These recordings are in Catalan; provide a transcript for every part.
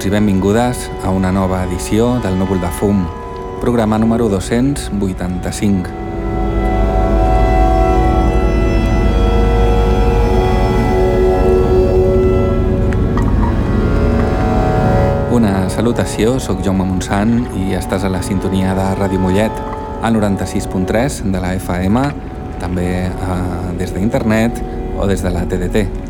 benvinguts i benvingudes a una nova edició del Núvol de Fum, programa número 285. Una salutació, sóc Jaume Montsant i estàs a la sintonia de Ràdio Mollet, al 96.3 de la FM, també eh, des d'internet o des de la TDT.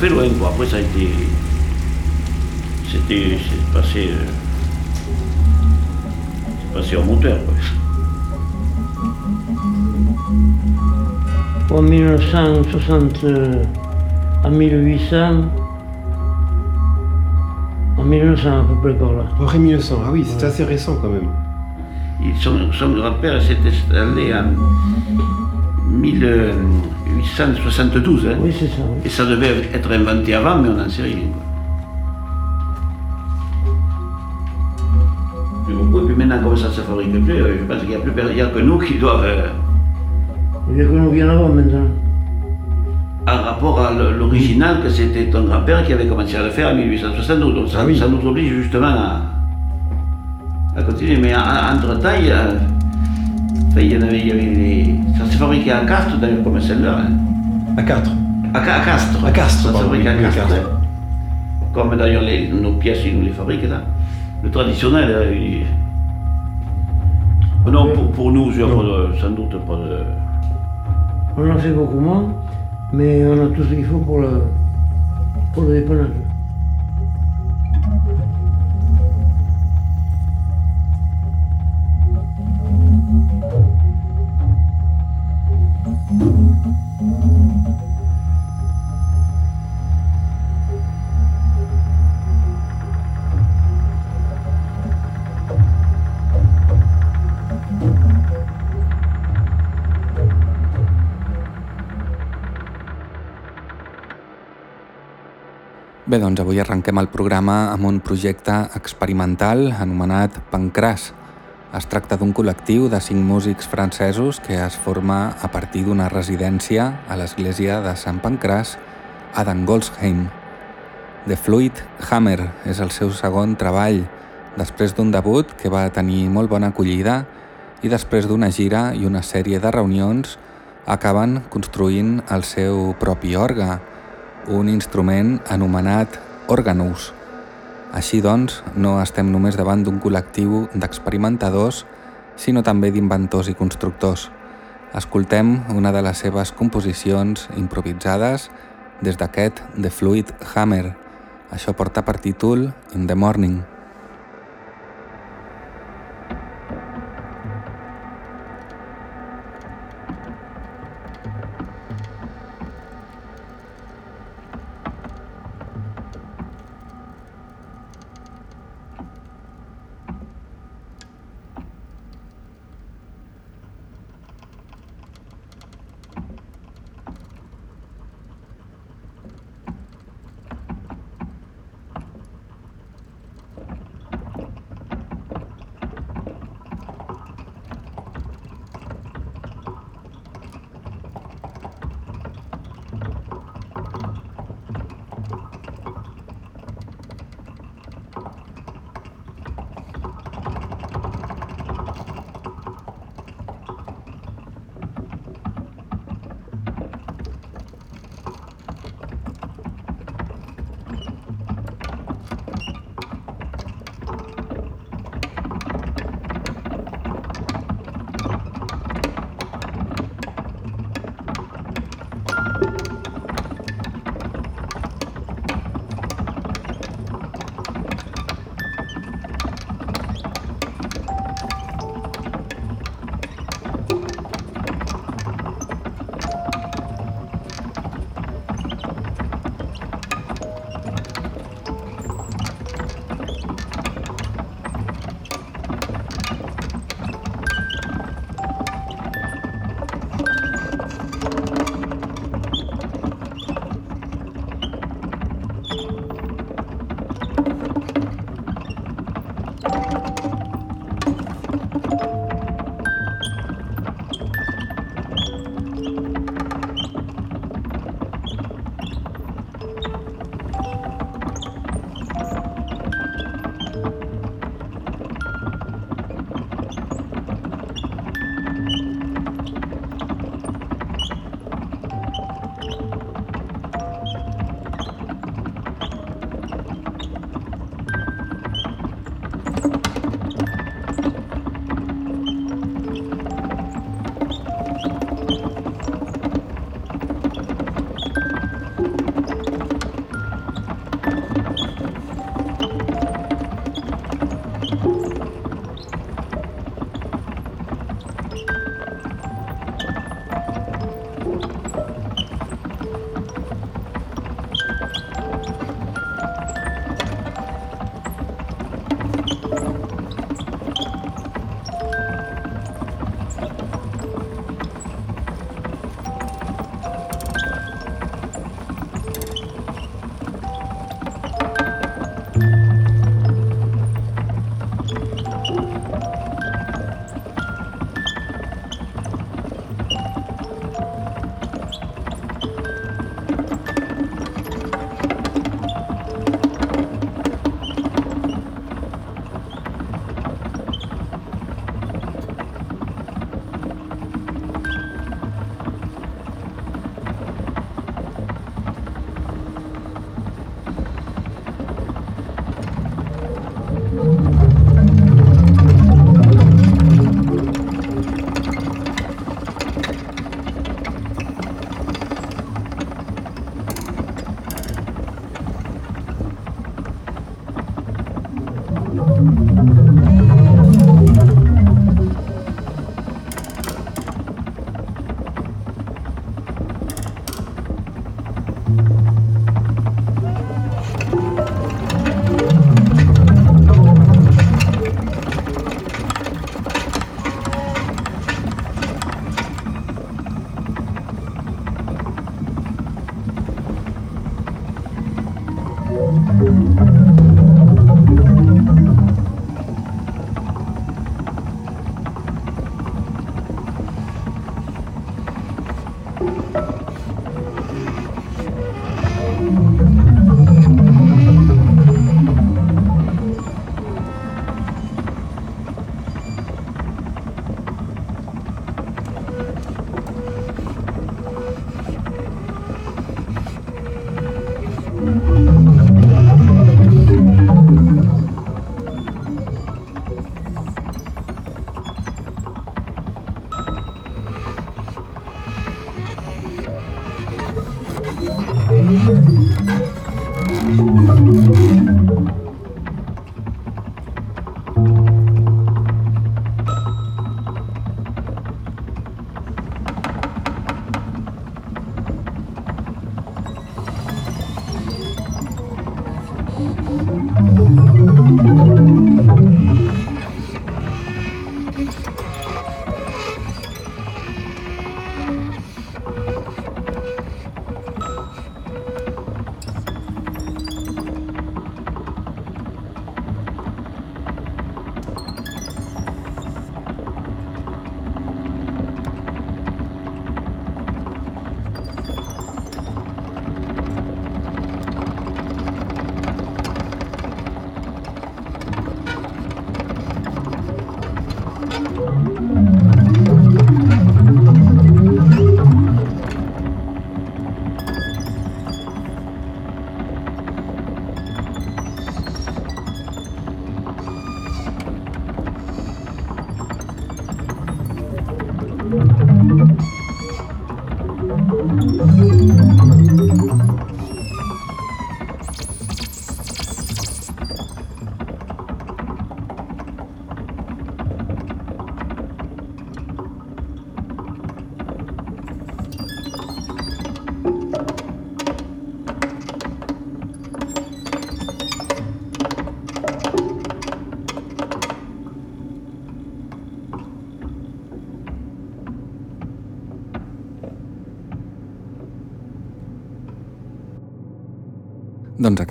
fait loin, quoi. Après, ça a été. C'était. C'est passé. Euh, c'est passé en moteur, quoi. En 1960 à 1800, en 1900 à peu près par là. Après 1900, ah oui, c'est assez récent quand même. son, son grand-père s'est installé en 1000. 1872. Hein. Oui, c'est ça. Et ça devait être inventé avant, mais on n'en sait rien. Et puis maintenant, comme ça ne se fabrique plus, euh, je pense qu'il n'y a plus personne que nous qui doivent. Euh, il n'y a que nous qui en avons maintenant. En rapport à l'original, que c'était ton grand-père qui avait commencé à le faire en 1872. Donc ça, ah nous oblige justement à, à continuer. Mais entre-temps, il y a. Enfin, il y en avait, il y avait les... Ça s'est fabriqué à Castres, d'ailleurs, comme celle-là. Hein. À Castres à, à, Castres. À Castres, Ça s'est fabriqué à Castres. Comme d'ailleurs nos pièces, ils nous les fabriquent là. Le traditionnel, hein, il... Non, pour, pour nous, je, sans doute pas de... On en fait beaucoup moins, mais on a tout ce qu'il faut pour le, pour le dépannage. Bé, doncs avui arrenquem el programa amb un projecte experimental anomenat Pancràs, Es tracta d'un col·lectiu de cinc músics francesos que es forma a partir d'una residència a l'església de Sant Pancràs a Dangolsheim. The Fluid Hammer és el seu segon treball, després d'un debut que va tenir molt bona acollida i després d'una gira i una sèrie de reunions acaben construint el seu propi orga, un instrument anomenat Organus. Així doncs, no estem només davant d'un col·lectiu d'experimentadors, sinó també d'inventors i constructors. Escoltem una de les seves composicions improvisades des d'aquest The Fluid Hammer. Això porta per títol In the Morning.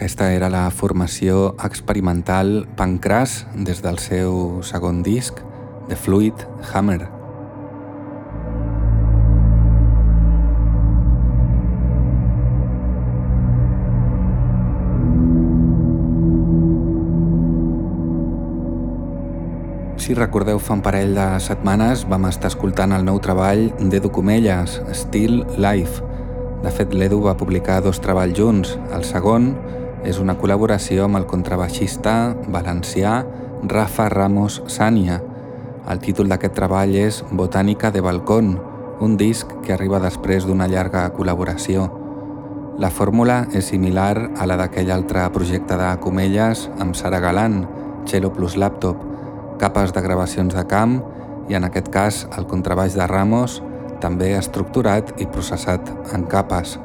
Aquesta era la formació experimental Pancras des del seu segon disc, The Fluid Hammer. Si recordeu, fa un parell de setmanes vam estar escoltant el nou treball d'Edu Comelles, Still Life, de fet, l'Edu va publicar dos treballs junts. El segon és una col·laboració amb el contrabaixista valencià Rafa Ramos Sània. El títol d'aquest treball és Botànica de Balcón, un disc que arriba després d'una llarga col·laboració. La fórmula és similar a la d'aquell altre projecte de Comelles amb Sara Galant, Cello plus Laptop, capes de gravacions de camp i en aquest cas el contrabaix de Ramos també estructurat i processat en capes.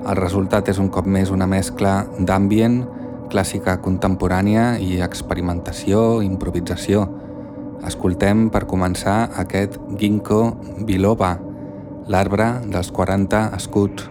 El resultat és un cop més una mescla d'ambient, clàssica contemporània i experimentació, improvisació. Escoltem per començar aquest Ginkgo biloba, l'arbre dels 40 escuts.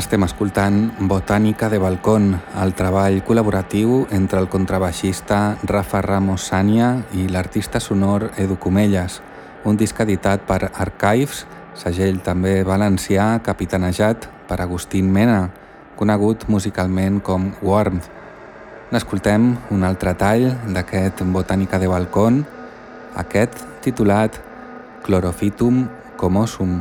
Estem escoltant Botànica de Balcón, el treball col·laboratiu entre el contrabaixista Rafa Ramos Sània i l'artista sonor Edu Comelles, un disc editat per Archives, segell també valencià capitanejat per Agustín Mena, conegut musicalment com Warmth. N'escoltem un altre tall d'aquest Botànica de Balcón, aquest titulat Chlorofitum comosum.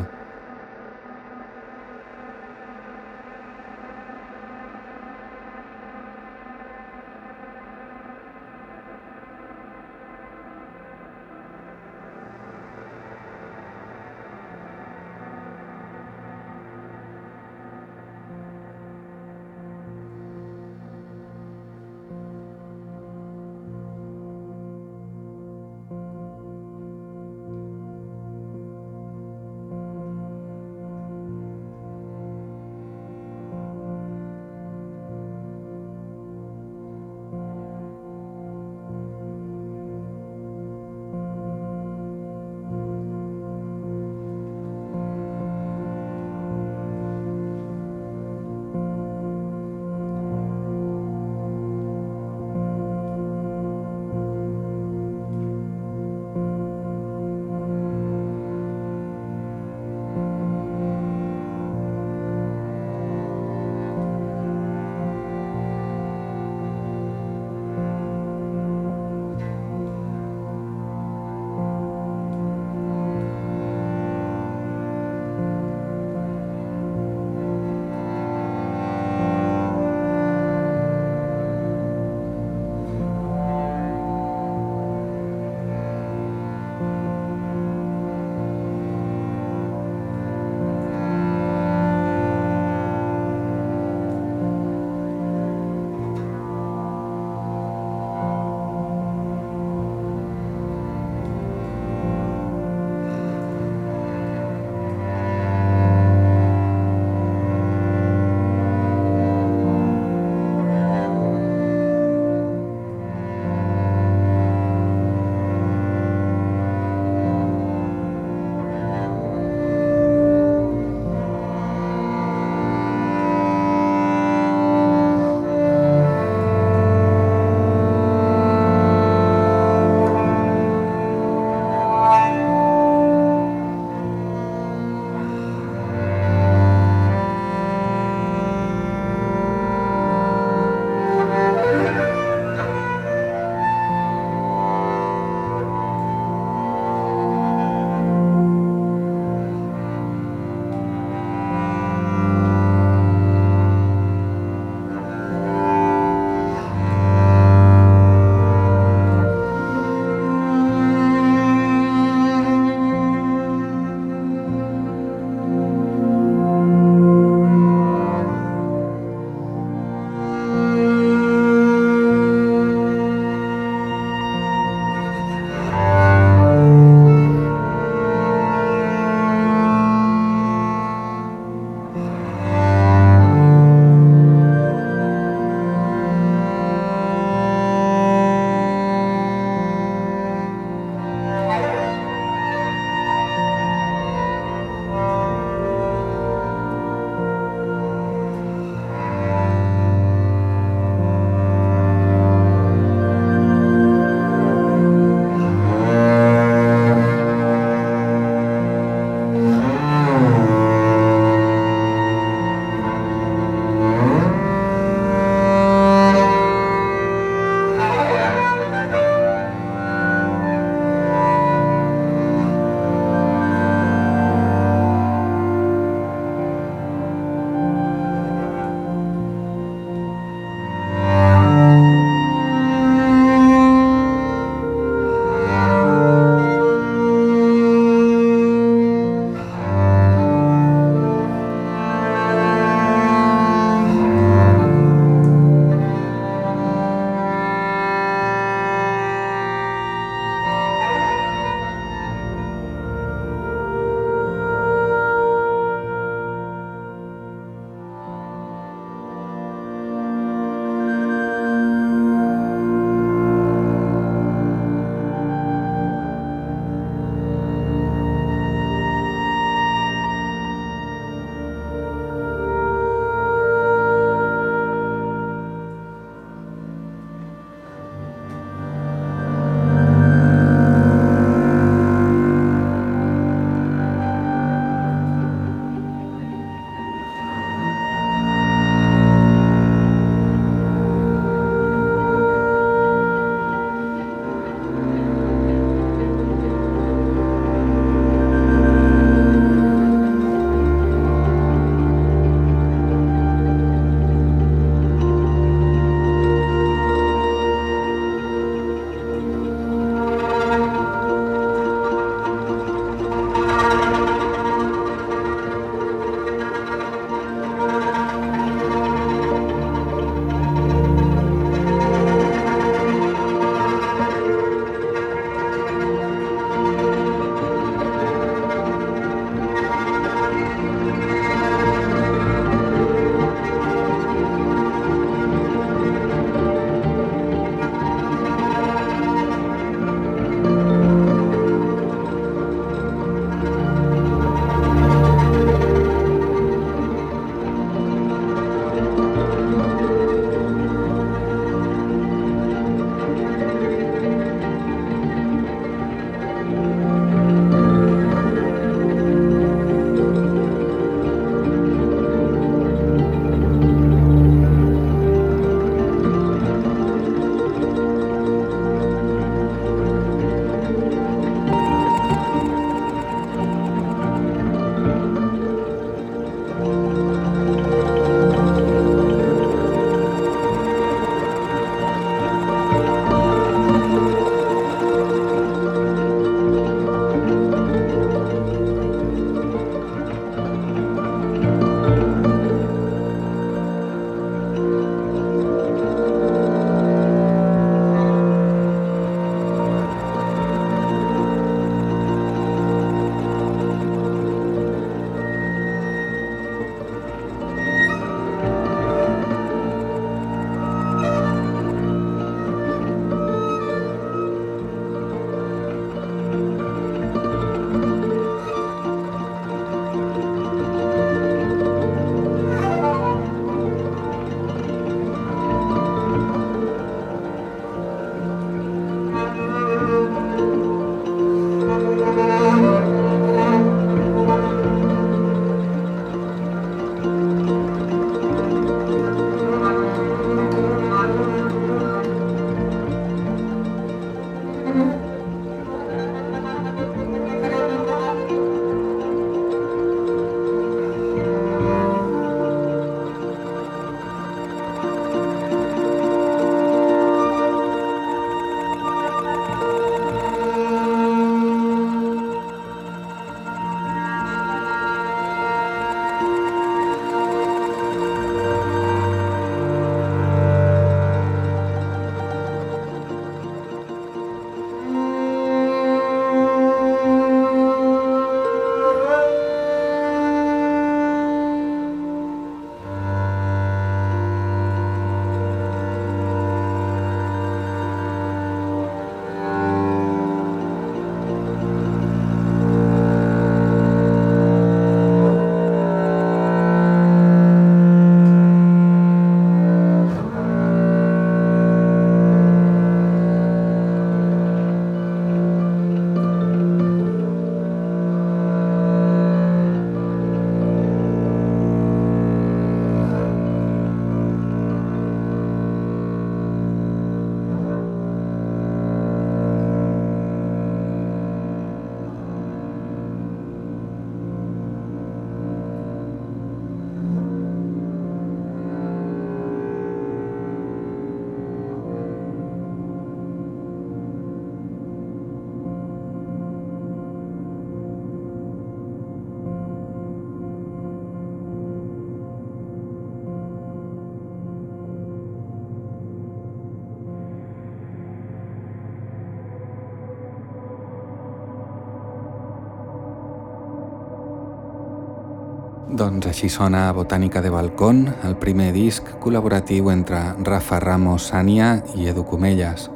Doncs així sona Botànica de Balcón, el primer disc col·laboratiu entre Rafa Ramos Sània i Edu Comelles.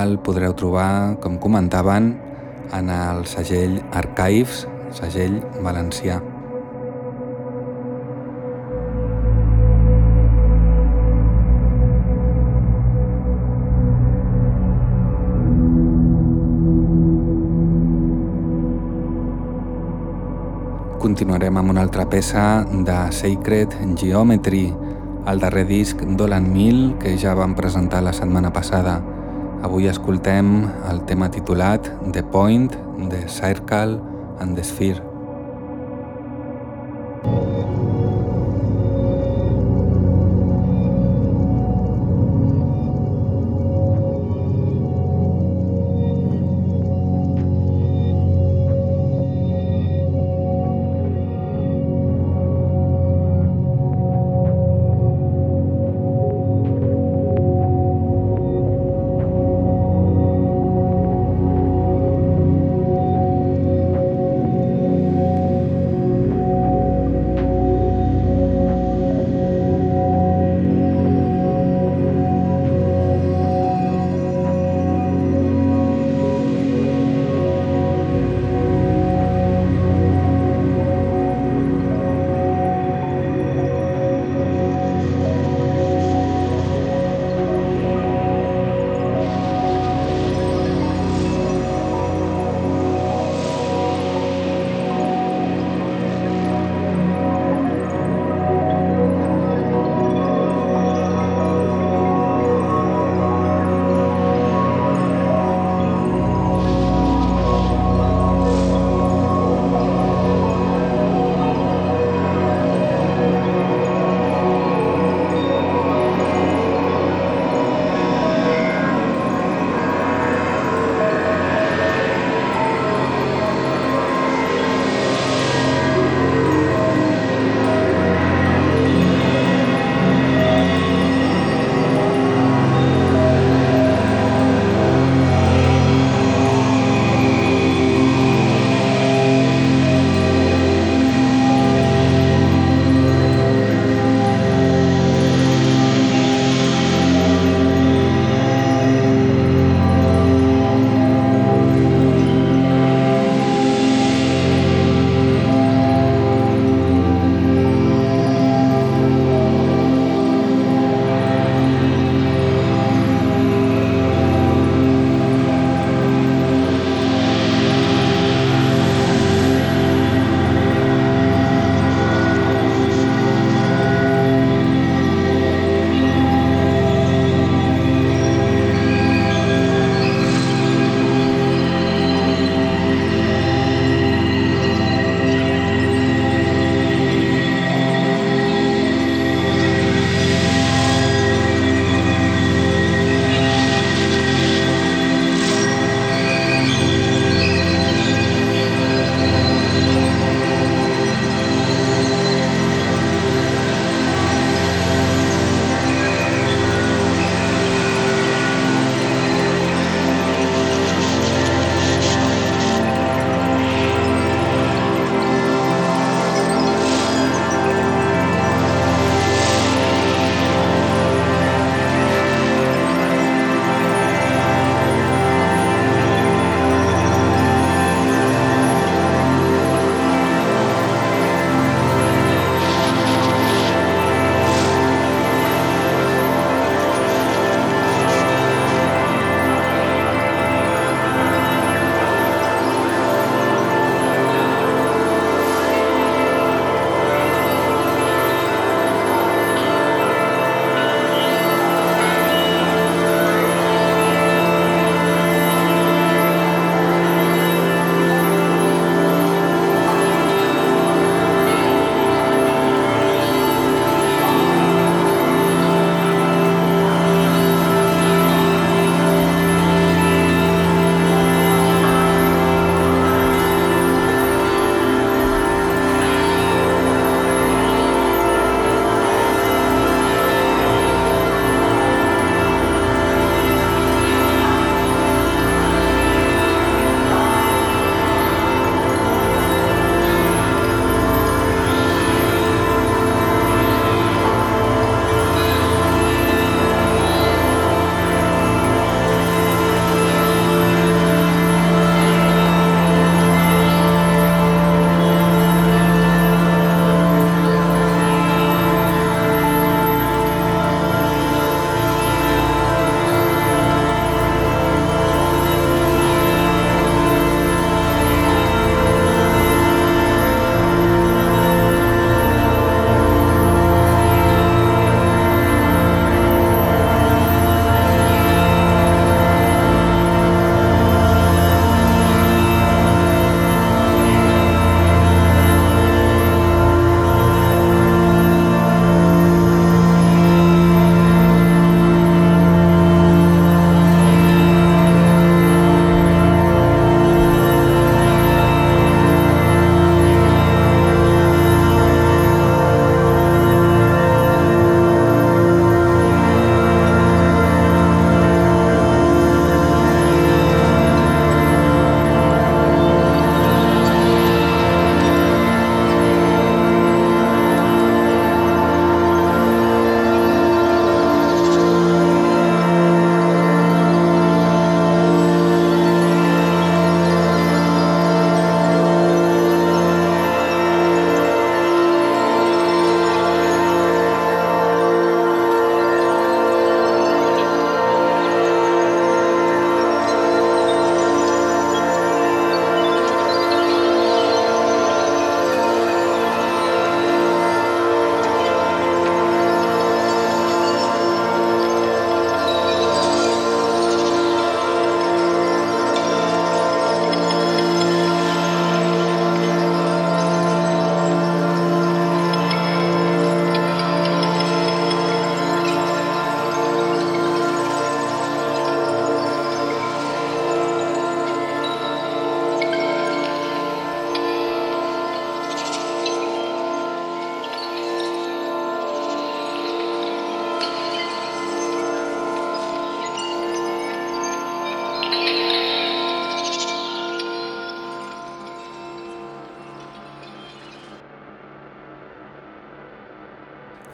El podreu trobar, com comentaven, en el segell Archives, segell valencià. Continuarem amb una altra peça de Sacred Geometry, el darrer disc d'Olan Mill que ja vam presentar la setmana passada. Avui escoltem el tema titulat The Point, The Circle and the Sphere.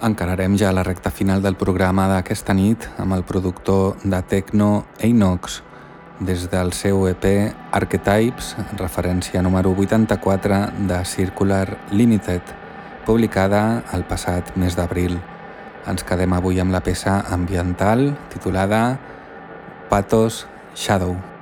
Encararem ja la recta final del programa d'aquesta nit amb el productor de Tecno Einox des del seu EP Archetypes, referència número 84 de Circular Limited, publicada el passat mes d'abril. Ens quedem avui amb la peça ambiental titulada Patos Shadow.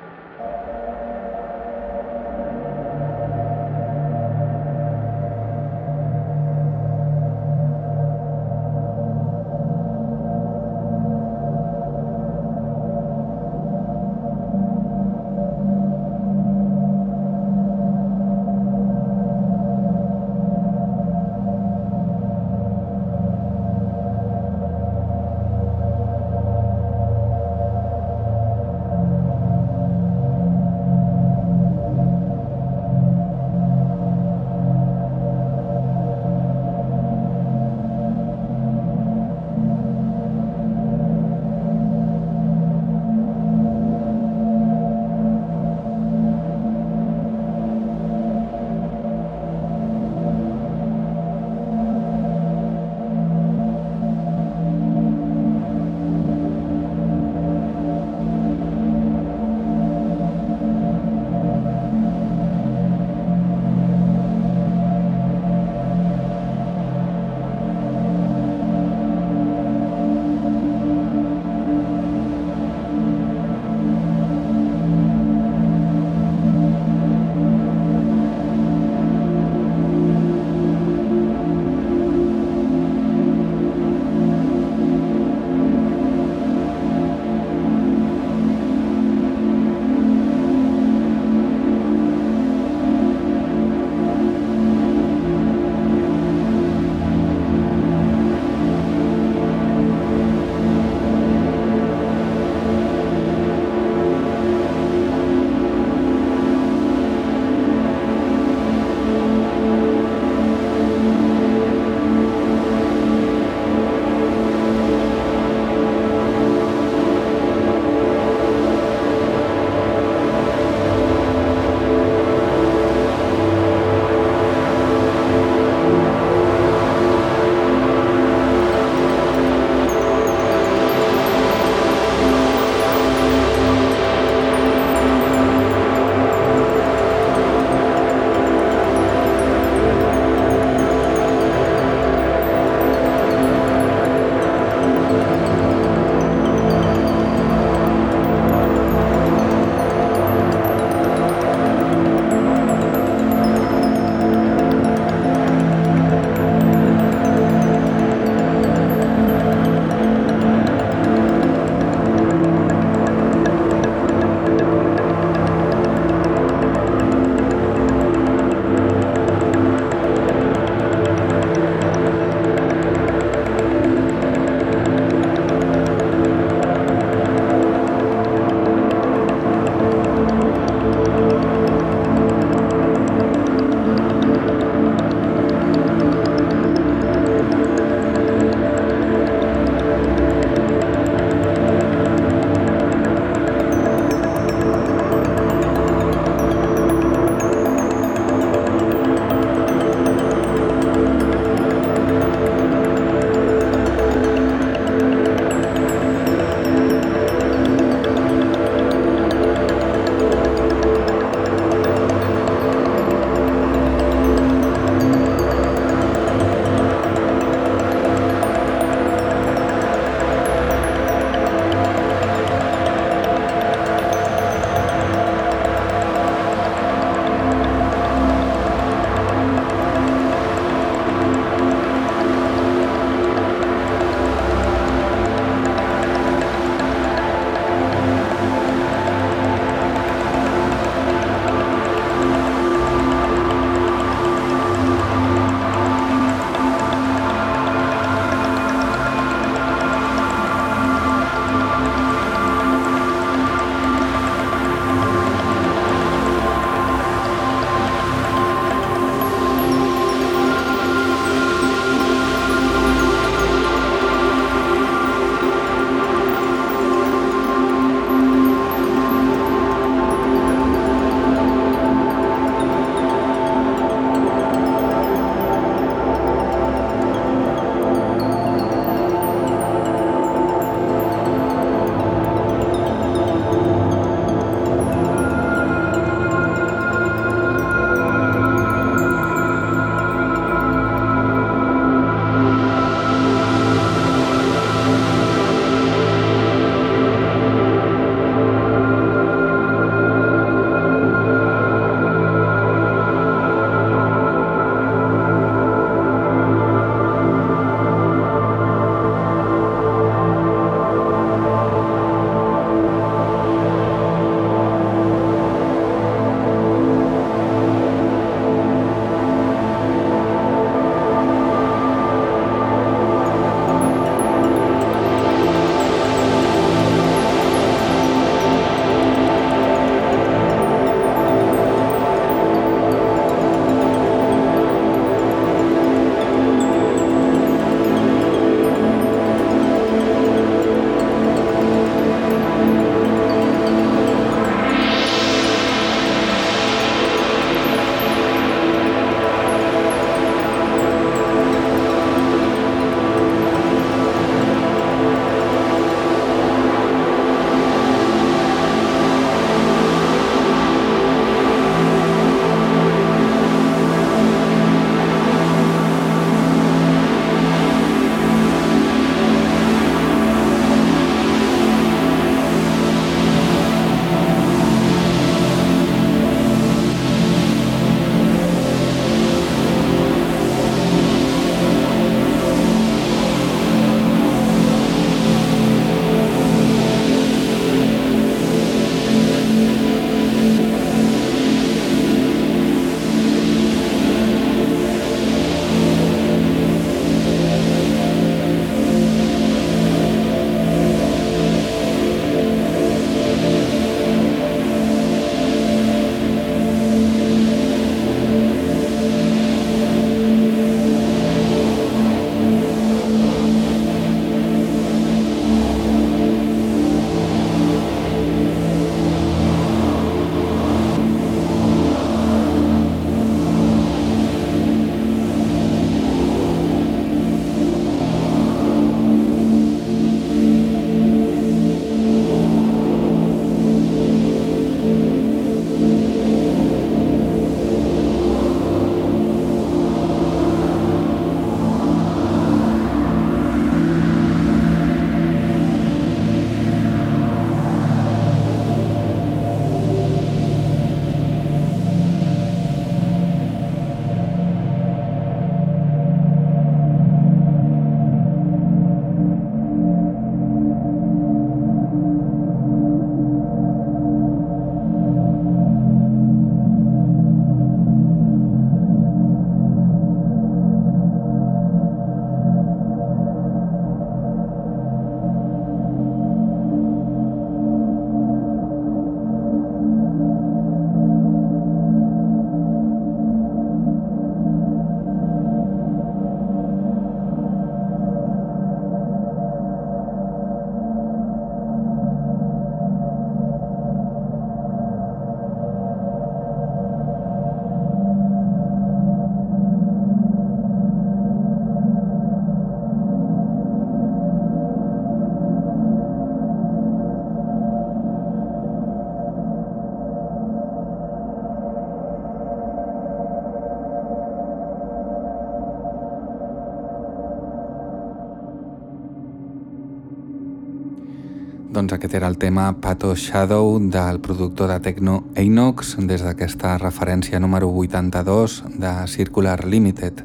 Doncs aquest era el tema Pato Shadow del productor de techno Einox des d'aquesta referència número 82 de Circular Limited.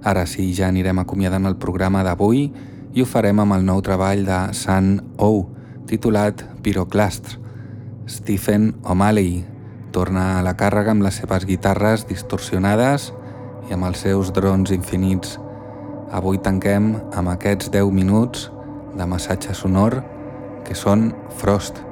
Ara sí, ja anirem acomiadant el programa d'avui i ho farem amb el nou treball de Sun O, titulat Pyroclast. Stephen O'Malley torna a la càrrega amb les seves guitarres distorsionades i amb els seus drons infinits. Avui tanquem amb aquests 10 minuts de massatge sonor que són Frost.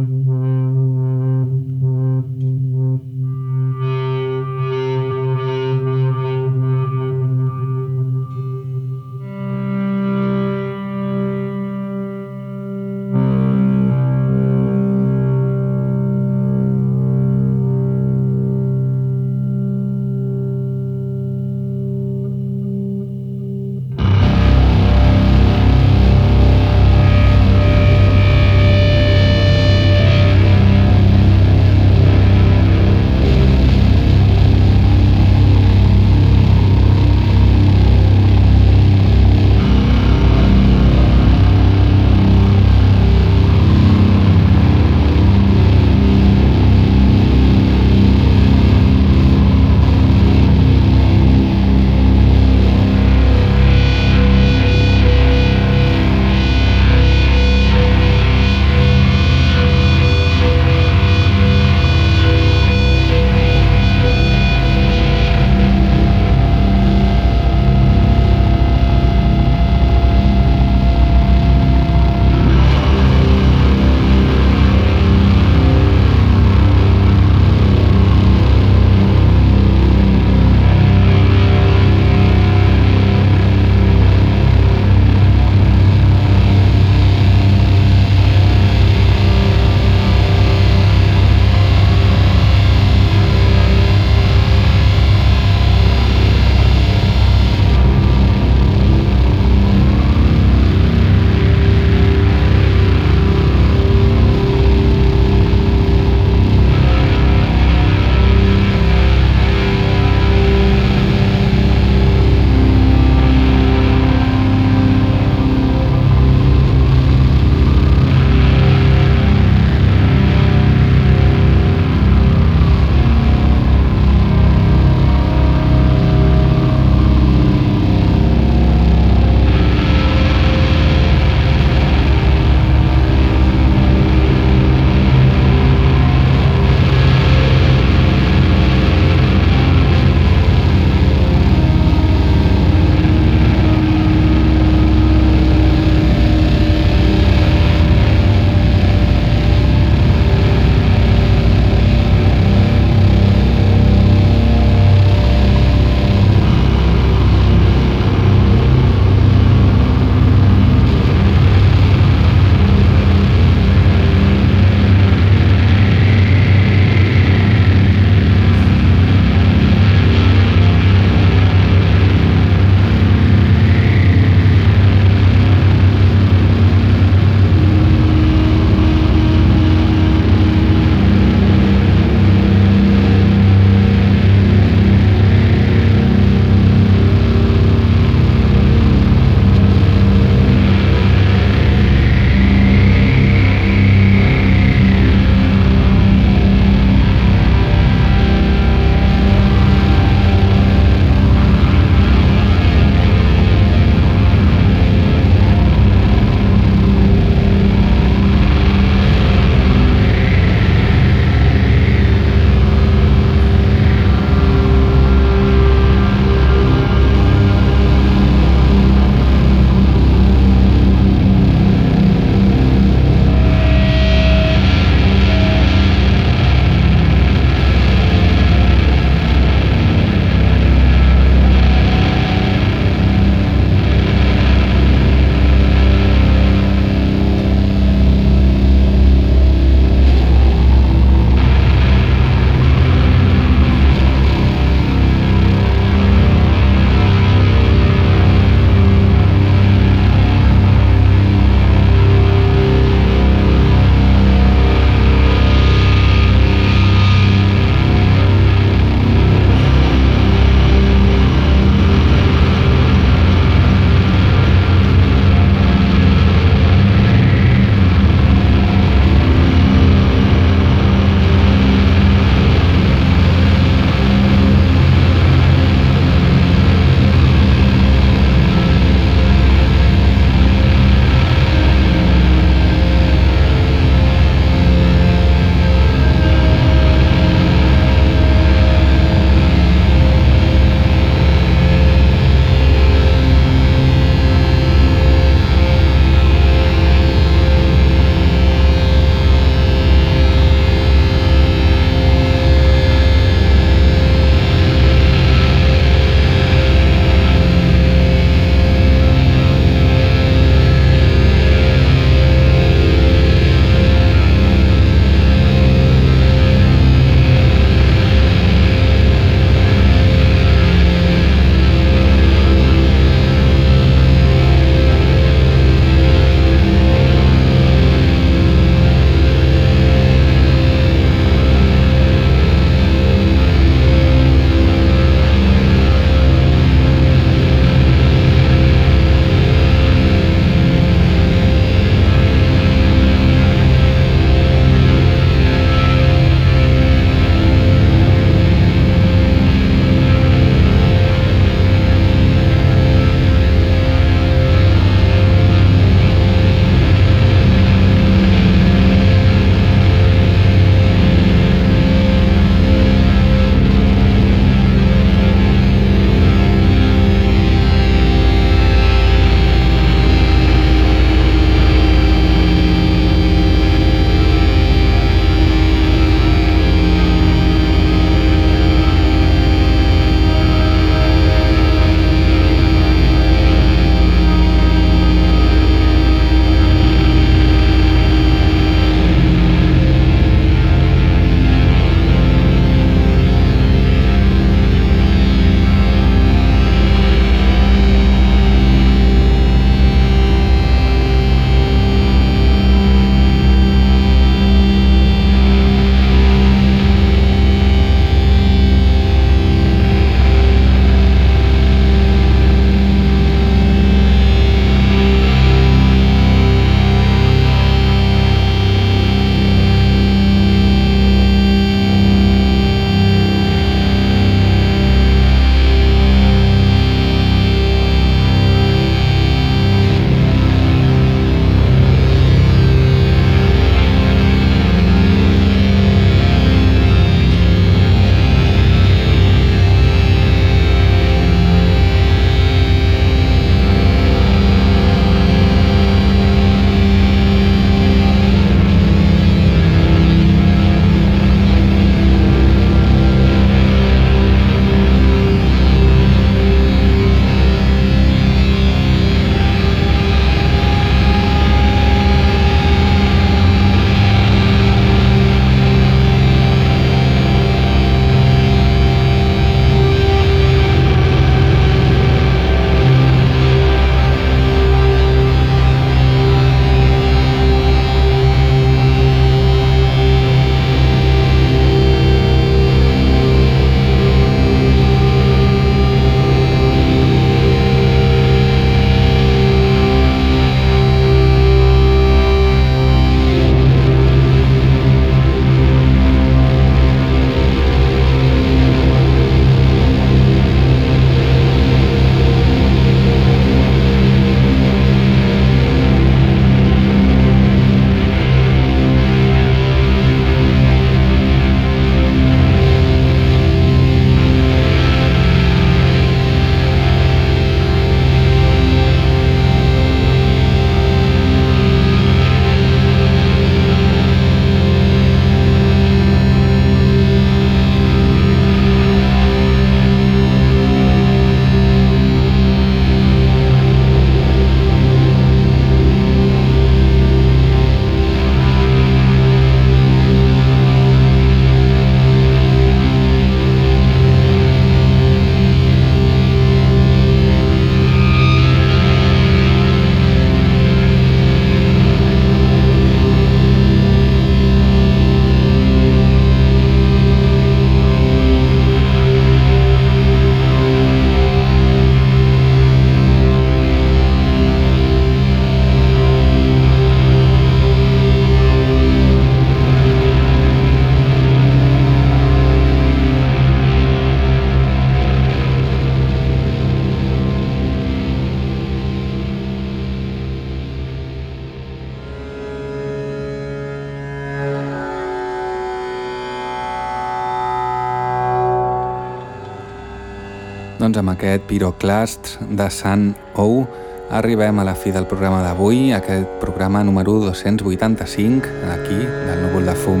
Amb aquest piroclast de Sant Ou arribem a la fi del programa d'avui, aquest programa número 285, aquí, del núvol de fum.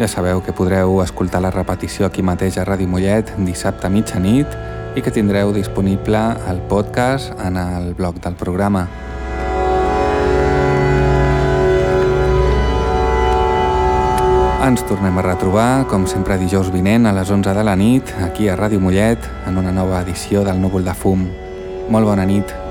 Ja sabeu que podreu escoltar la repetició aquí mateix a Ràdio Mollet dissabte a mitjanit i que tindreu disponible el podcast en el blog del programa. Ens tornem a retrobar, com sempre dijous vinent a les 11 de la nit, aquí a Ràdio Mollet, en una nova edició del Núvol de Fum. Molt bona nit.